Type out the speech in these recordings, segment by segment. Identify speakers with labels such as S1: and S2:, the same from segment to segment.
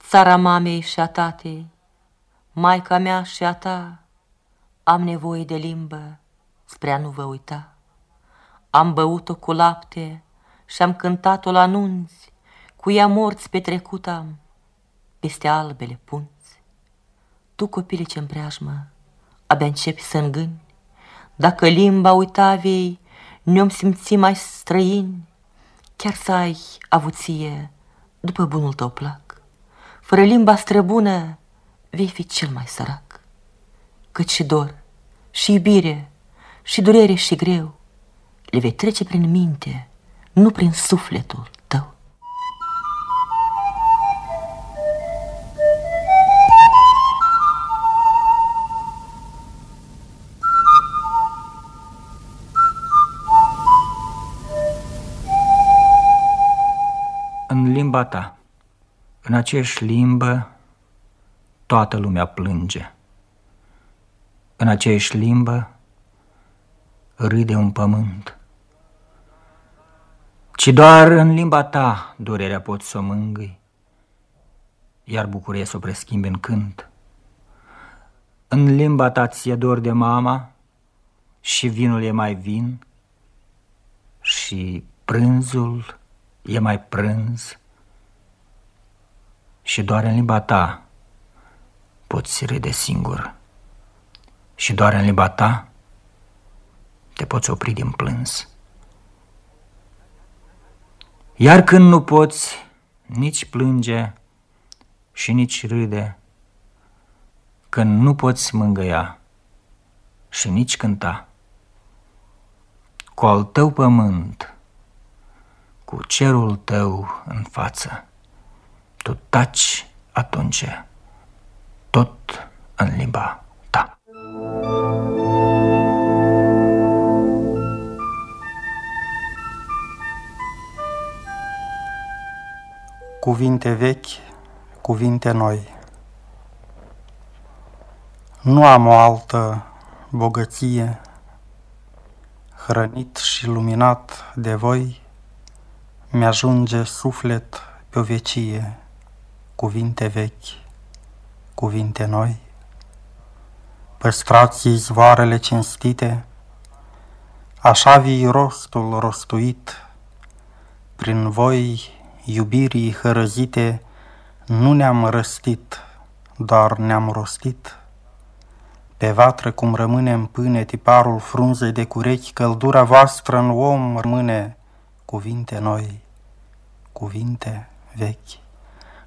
S1: țara mamei și a tatei, maica mea și a ta, am nevoie de limbă spre a nu vă uita. Am băut-o cu lapte și am cântat-o la nunți, cu ea morți petrecut am peste albele punți. Tu, copile ce preajmă, abia începi să îngâni, dacă limba uita vei, ne-om simți mai străini, chiar să ai avuție după bunul tău plac. Fără limba străbună, vei fi cel mai sărac. Cât și dor, și iubire, și durere și greu, le vei trece prin minte, nu prin sufletul
S2: limba ta, în aceeași limbă, toată lumea plânge. În aceeași limbă râde un pământ. Ci doar în limba ta durerea pot să o mângâi, iar bucuria să o preschimbi în cânt. În limba ta ți-e dor de mama și vinul e mai vin și prânzul e mai prânz și doar în limba ta poți râde singur. Și doar în limba ta te poți opri din plâns. Iar când nu poți nici plânge și nici râde, când nu poți mângâia și nici cânta, cu al tău pământ, cu cerul tău în față, tu taci atunci, tot în limba ta.
S3: Cuvinte vechi, cuvinte noi. Nu am o altă bogăție, hrănit și luminat de voi, mi-ajunge suflet pe o vecie, cuvinte vechi, cuvinte noi. Păstrați izvoarele cinstite, așa vii rostul rostuit, prin voi iubirii hărăzite, nu ne-am răstit, doar ne-am rostit. Pe vatră cum rămâne în pâine tiparul frunzei de curechi, căldura voastră în om rămâne cuvinte noi, cuvinte vechi,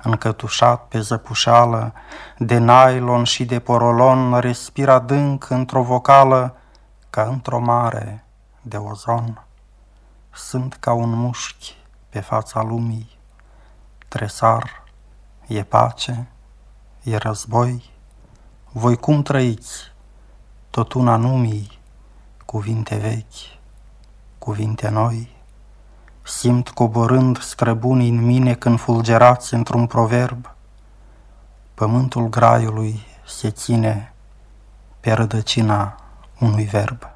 S3: încătușat pe zăpușală, de nylon și de porolon, respira adânc într-o vocală, ca într-o mare de ozon. Sunt ca un mușchi pe fața lumii, tresar, e pace, e război, voi cum trăiți, tot una numii, cuvinte vechi, cuvinte noi. Simt coborând străbunii în mine când fulgerați într-un proverb. Pământul graiului se ține pe rădăcina unui verb.